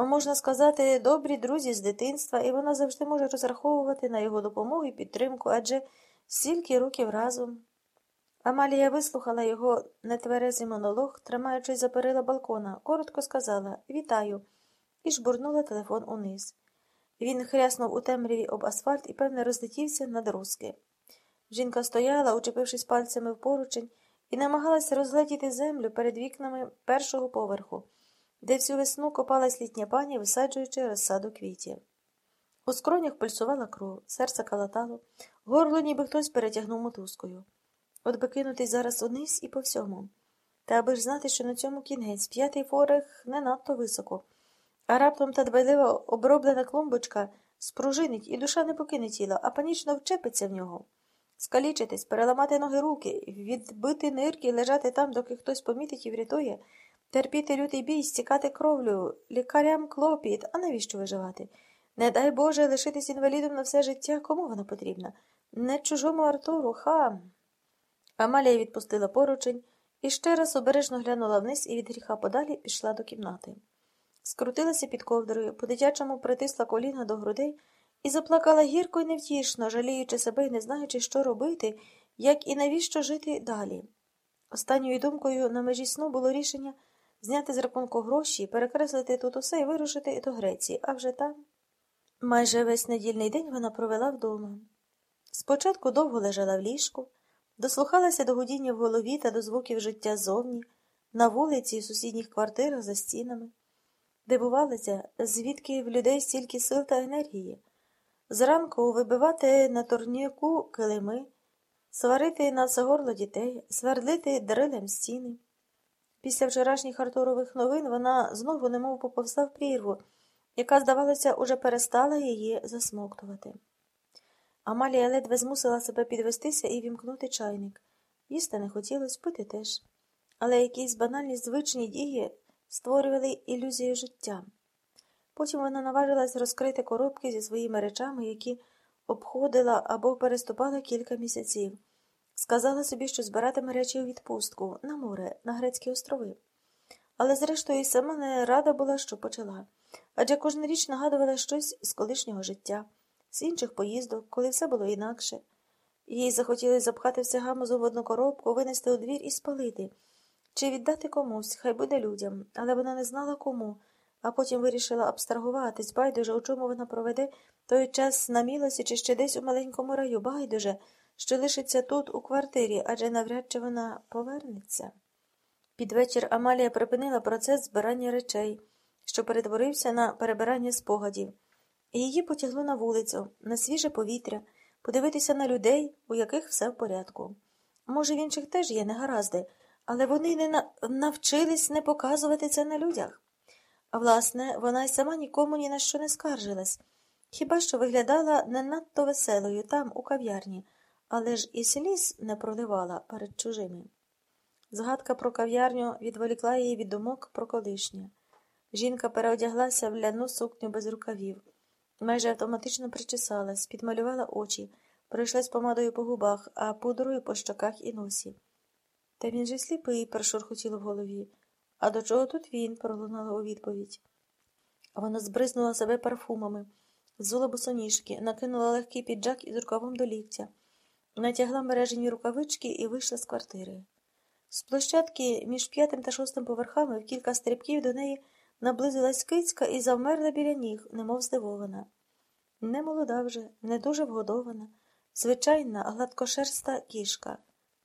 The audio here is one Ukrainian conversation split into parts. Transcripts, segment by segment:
А можна сказати, добрі друзі з дитинства, і вона завжди може розраховувати на його допомогу і підтримку, адже стільки років разом. Амалія вислухала його нетверезий монолог, тримаючись за перила балкона, коротко сказала Вітаю, і жбурнула телефон униз. Він хряснув у темряві об асфальт і, певне, розлетівся на дорозки. Жінка стояла, учепившись пальцями в поручень, і намагалася розгледіти землю перед вікнами першого поверху, де всю весну копалась літня пані, висаджуючи розсаду квітів. У скронях пульсувала кров, серце калатало, горло ніби хтось перетягнув мотузкою. От би кинутись зараз униз і по всьому. Та аби ж знати, що на цьому кінець п'ятий форех не надто високо, а раптом та дбайливо оброблена клумбочка спружинить і душа не покине тіла, а панічно вчепиться в нього. Скалічитись, переламати ноги руки, відбити нирки, лежати там, доки хтось помітить і врятує, терпіти лютий бій, стікати кровлю, лікарям клопіт, а навіщо виживати? Не дай Боже лишитись інвалідом на все життя, кому вона потрібна? Не чужому Артуру, хам. Амалія відпустила поручень і ще раз обережно глянула вниз і від гріха подалі пішла до кімнати. Скрутилася під ковдрою, по дитячому притисла коліна до грудей і заплакала гірко й невтішно, жаліючи себе і не знаючи, що робити, як і навіщо жити далі. Останньою думкою на межі сну було рішення зняти з рахунку гроші, перекреслити тут усе і вирушити до Греції, а вже там. Майже весь недільний день вона провела вдома. Спочатку довго лежала в ліжку, дослухалася до гудіння в голові та до звуків життя зовні, на вулиці і сусідніх квартирах за стінами. Дивувалася, звідки в людей стільки сил та енергії. Зранку вибивати на турніку килими, сварити на все горло дітей, свердлити дрилем стіни. Після вчорашніх Артурових новин вона знову немов поповзла в прірву, яка, здавалося, уже перестала її засмоктувати. Амалія ледве змусила себе підвестися і вімкнути чайник. Їсти не хотілося, пити теж. Але якісь банальні звичні дії створювали ілюзію життя. Потім вона наважилась розкрити коробки зі своїми речами, які обходила або переступала кілька місяців. Сказала собі, що збиратиме речі у відпустку на море, на Грецькі острови. Але, зрештою, і сама не рада була, що почала. Адже кожна річ нагадувала щось з колишнього життя, з інших поїздок, коли все було інакше. Їй захотілося запхати все гамузу в одну коробку, винести у двір і спалити, чи віддати комусь, хай буде людям, але вона не знала кому а потім вирішила абстрагуватись, байдуже, у чому вона проведе той час на мілосі чи ще десь у маленькому раю, байдуже, що лишиться тут, у квартирі, адже навряд чи вона повернеться. Під вечір Амалія припинила процес збирання речей, що перетворився на перебирання спогадів, і її потягло на вулицю, на свіже повітря, подивитися на людей, у яких все в порядку. Може, в інших теж є негаразди, але вони не навчились не показувати це на людях. А власне, вона й сама нікому ні на що не скаржилась, хіба що виглядала не надто веселою там, у кав'ярні, але ж і сліз не проливала перед чужими. Згадка про кав'ярню відволікла її від думок про колишнє. Жінка переодяглася в ляну сукню без рукавів, майже автоматично причесалась, підмалювала очі, пройшлась помадою по губах, а пудрою по щоках і носі. Та він же сліпий, прошурхотіло в голові. А до чого тут він? пролунала у відповідь. Вона збризнула себе парфумами, зула босоніжки, накинула легкий піджак із рукавом до ліктя, натягла мережені рукавички і вийшла з квартири. З площадки між п'ятим та шостим поверхами в кілька стрибків до неї наблизилась кицька і завмерла біля ніг, немов здивована. Не молода вже, не дуже вгодована, звичайна, гладкошерста кішка,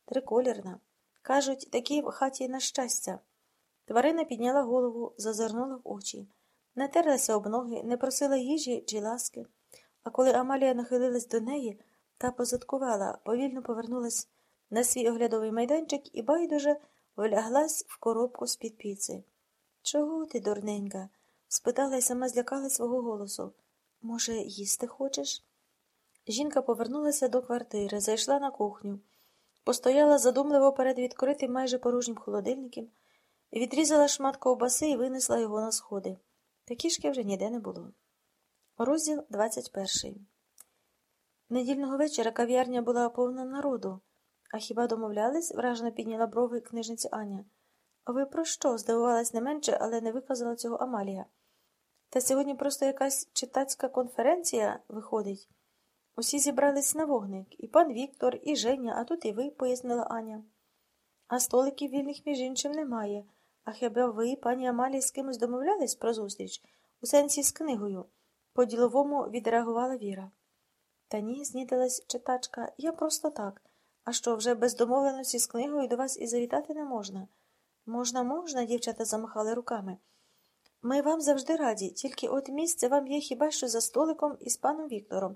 триколірна. Кажуть, такі в хаті на щастя. Тварина підняла голову, зазирнула в очі, не терлася об ноги, не просила їжі чи ласки. А коли Амалія нахилилась до неї та позадкувала, повільно повернулась на свій оглядовий майданчик і байдуже вляглась в коробку з-під піци. Чого ти, дурненька? спитала й сама злякала свого голосу. Може, їсти хочеш? Жінка повернулася до квартири, зайшла на кухню, постояла задумливо перед відкритим майже порожнім холодильником. Відрізала шмат ковбаси і винесла його на сходи. Та кішки вже ніде не було. Розділ 21 Недільного вечора кав'ярня була повна народу. А хіба домовлялись? вражено підняла брови книжниці Аня. А ви про що? здивувалась не менше, але не виказала цього Амалія. Та сьогодні просто якась читацька конференція виходить. Усі зібрались на вогник, і пан Віктор, і Женя, а тут і ви, пояснила Аня. А столиків вільних, між іншим, немає. А хіба ви, пані Амалії, з кимось домовлялись про зустріч? У сенсі з книгою. По-діловому відреагувала Віра. Та ні, знідалась читачка, я просто так. А що, вже без домовленості з книгою до вас і завітати не можна? Можна, можна, дівчата замахали руками. Ми вам завжди раді, тільки от місце вам є хіба що за столиком із паном Віктором.